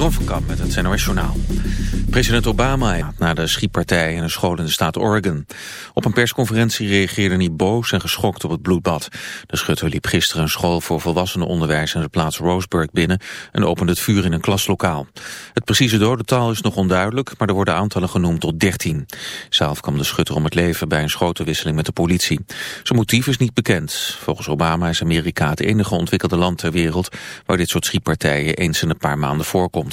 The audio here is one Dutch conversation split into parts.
Jeroen van Kamp met het NOS Journaal. President Obama na de schietpartij in een school in de staat Oregon. Op een persconferentie reageerde hij boos en geschokt op het bloedbad. De schutter liep gisteren een school voor volwassenenonderwijs in de plaats Roseburg binnen en opende het vuur in een klaslokaal. Het precieze dodental is nog onduidelijk, maar er worden aantallen genoemd tot 13. Zelf kwam de schutter om het leven bij een schotenwisseling met de politie. Zijn motief is niet bekend. Volgens Obama is Amerika het enige ontwikkelde land ter wereld waar dit soort schietpartijen eens in een paar maanden voorkomt.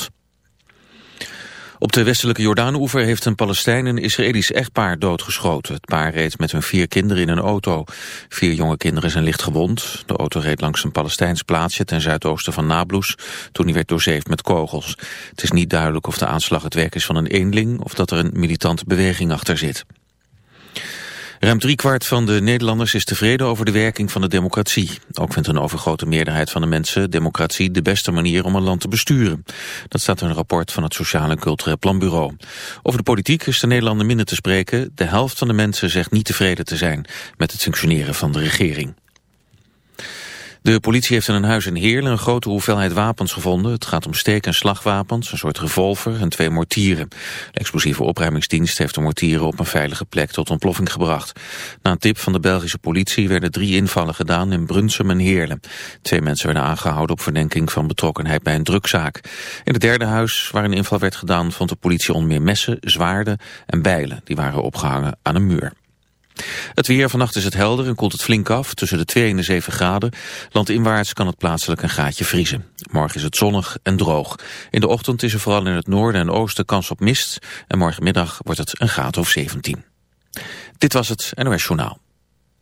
Op de westelijke Jordaanoever heeft een Palestijn een Israëlisch echtpaar doodgeschoten. Het paar reed met hun vier kinderen in een auto. Vier jonge kinderen zijn licht gewond. De auto reed langs een Palestijns plaatsje ten zuidoosten van Nablus... toen hij werd doorzeefd met kogels. Het is niet duidelijk of de aanslag het werk is van een eenling... of dat er een militante beweging achter zit. Ruim driekwart van de Nederlanders is tevreden over de werking van de democratie. Ook vindt een overgrote meerderheid van de mensen democratie de beste manier om een land te besturen. Dat staat in een rapport van het Sociaal en Cultureel Planbureau. Over de politiek is de Nederlander minder te spreken. De helft van de mensen zegt niet tevreden te zijn met het functioneren van de regering. De politie heeft in een huis in Heerlen een grote hoeveelheid wapens gevonden. Het gaat om steek- en slagwapens, een soort revolver en twee mortieren. De explosieve opruimingsdienst heeft de mortieren op een veilige plek tot ontploffing gebracht. Na een tip van de Belgische politie werden drie invallen gedaan in Brunsum en Heerlen. Twee mensen werden aangehouden op verdenking van betrokkenheid bij een drugzaak. In het derde huis waar een inval werd gedaan vond de politie onder meer messen, zwaarden en bijlen. Die waren opgehangen aan een muur. Het weer, vannacht is het helder en koelt het flink af, tussen de 2 en de 7 graden. Landinwaarts kan het plaatselijk een gaatje vriezen. Morgen is het zonnig en droog. In de ochtend is er vooral in het noorden en oosten kans op mist. En morgenmiddag wordt het een graad of 17. Dit was het NOS Journaal.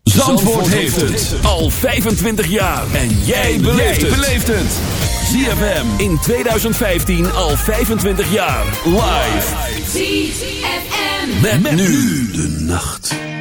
Zandvoort, Zandvoort heeft het al 25 jaar. En jij beleeft het. ZFM in 2015 al 25 jaar. Live. ZFM. met nu de nacht.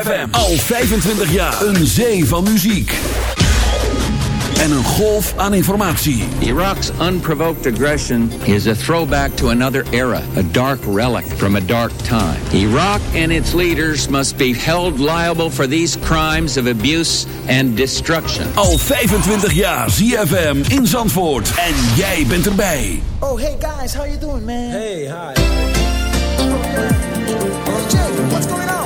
ZFM. Al 25 jaar. Een zee van muziek. En een golf aan informatie. Iraq's unprovoked aggression is a throwback to another era. A dark relic from a dark time. Iraq and its leaders must be held liable for these crimes of abuse and destruction. Al 25 jaar ZFM in Zandvoort. En jij bent erbij. Oh, hey guys, how you doing, man? Hey, hi. Oh, Jay, what's going on?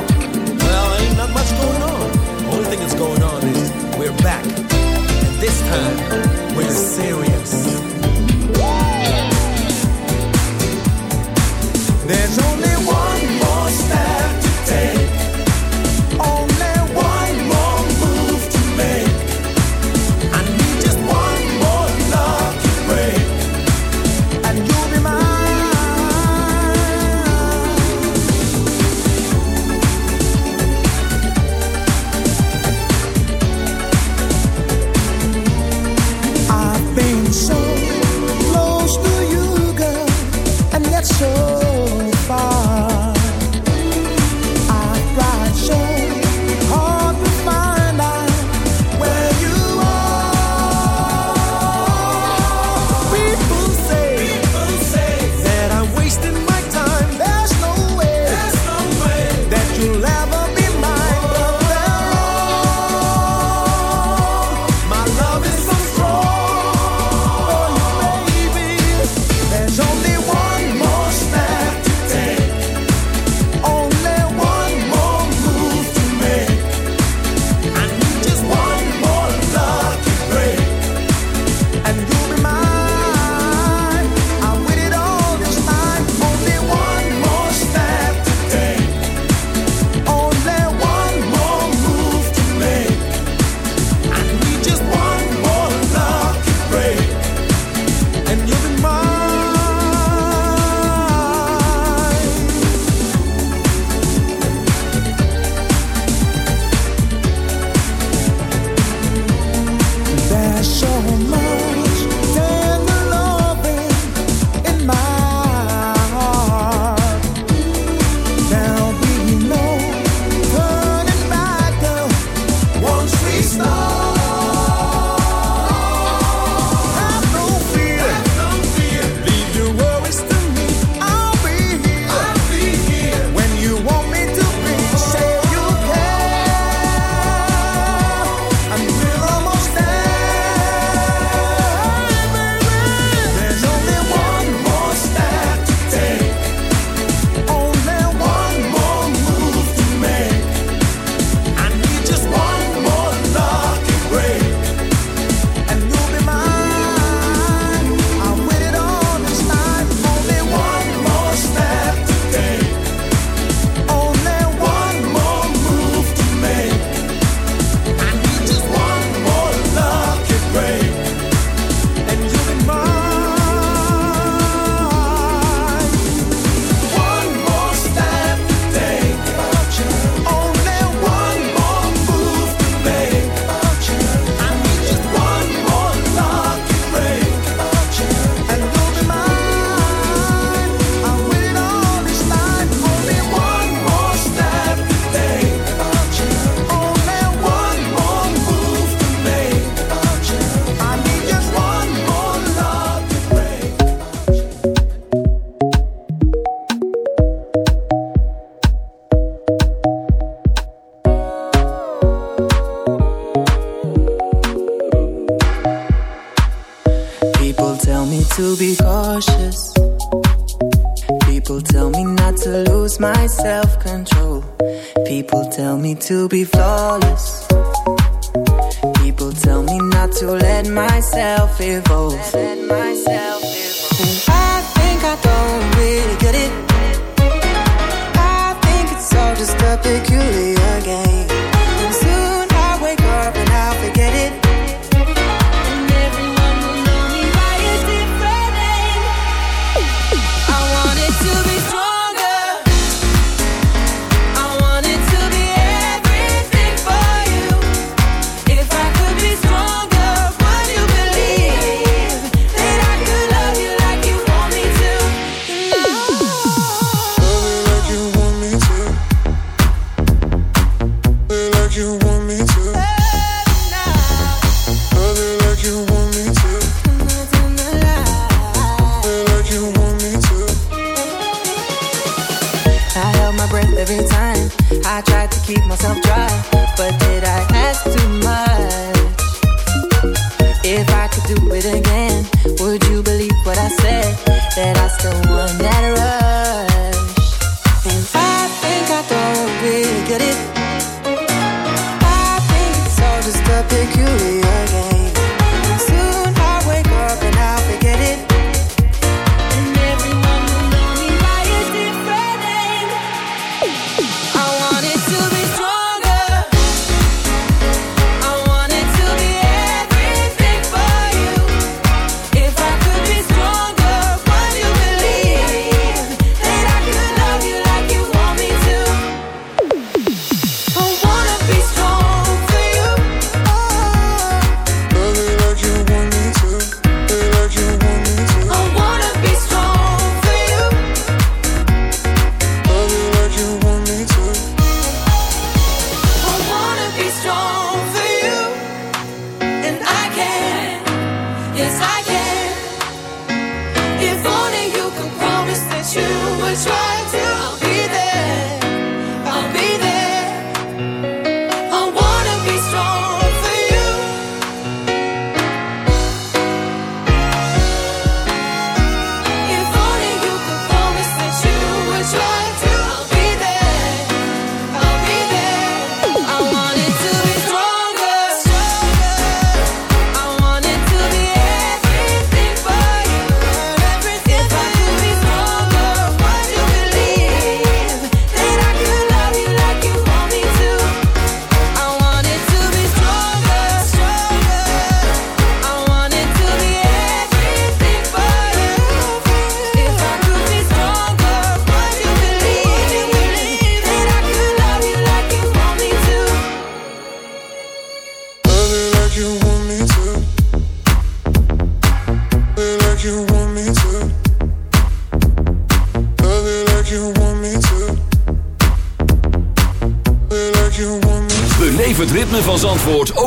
Much going on. Only thing that's going on is we're back. And this time, we're serious. There's only one more step to be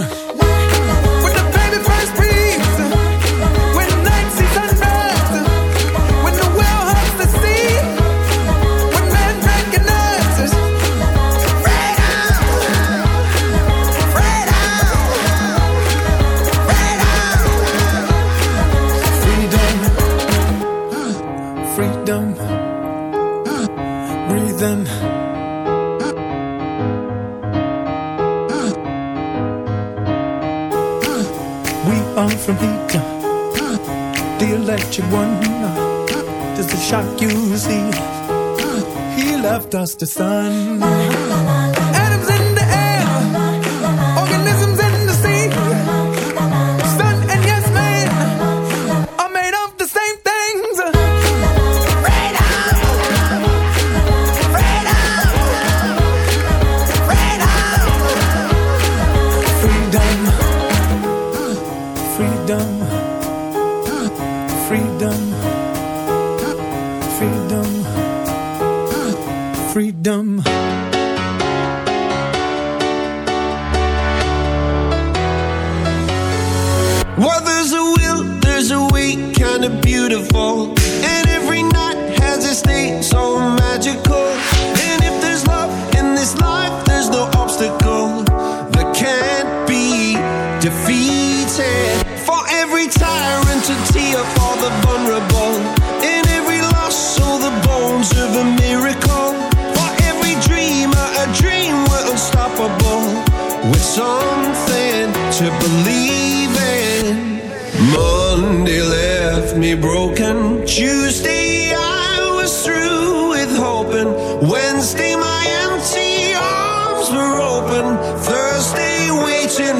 you. from heat. The electric one does it shock you see? He left us the sun.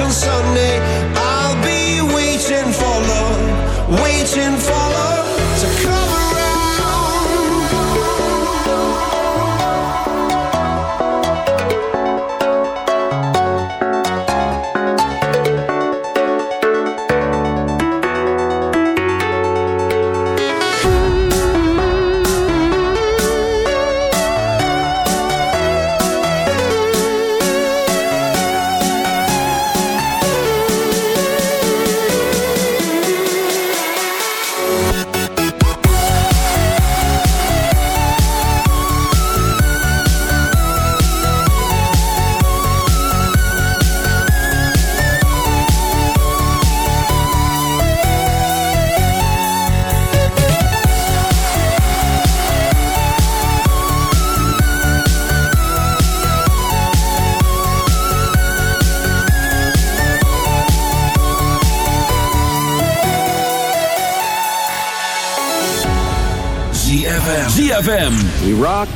On Sunday.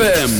ZFM.